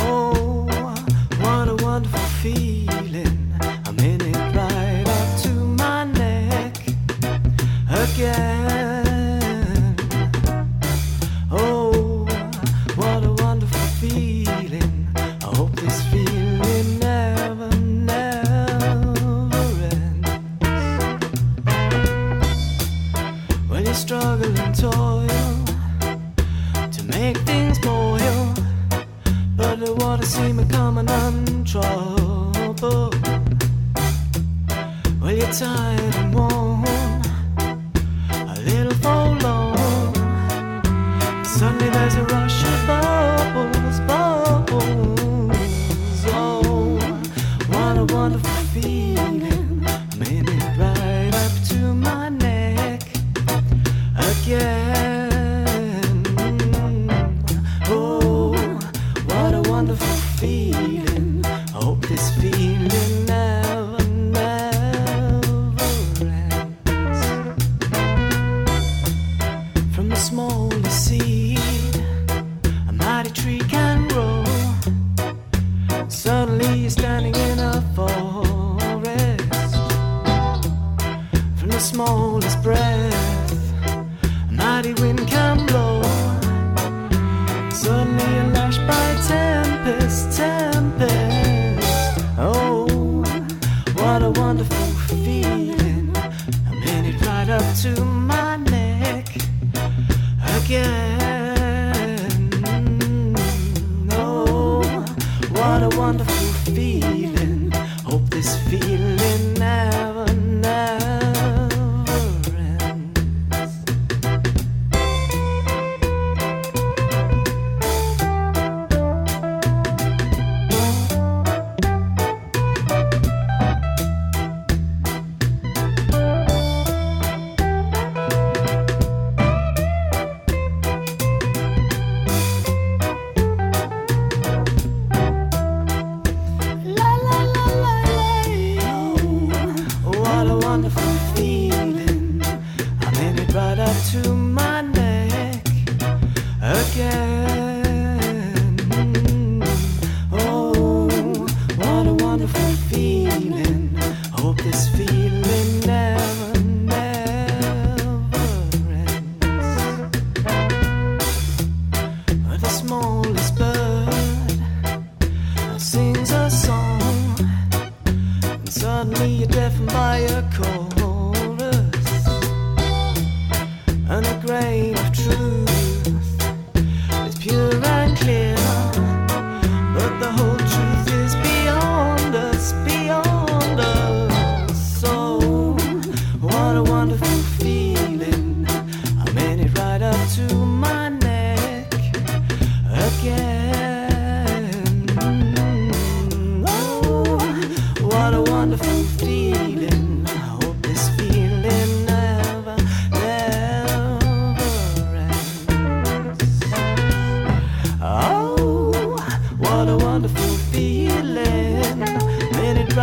Oh, what a wonderful feeling. See seem uncommon, untroubled. Well, you're tired and worn, a little forlorn. Suddenly there's a rush of. you standing in a forest from the smallest breath. A mighty wind can blow. Suddenly, you're lashed by tempest. tempest wonderful feeling.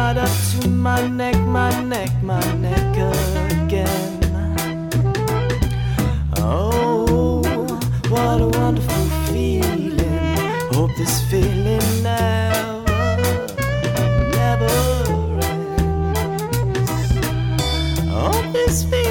right up to my neck, my neck, my neck again. Oh, what a wonderful feeling. Hope this feeling never, never ends. Hope this feeling.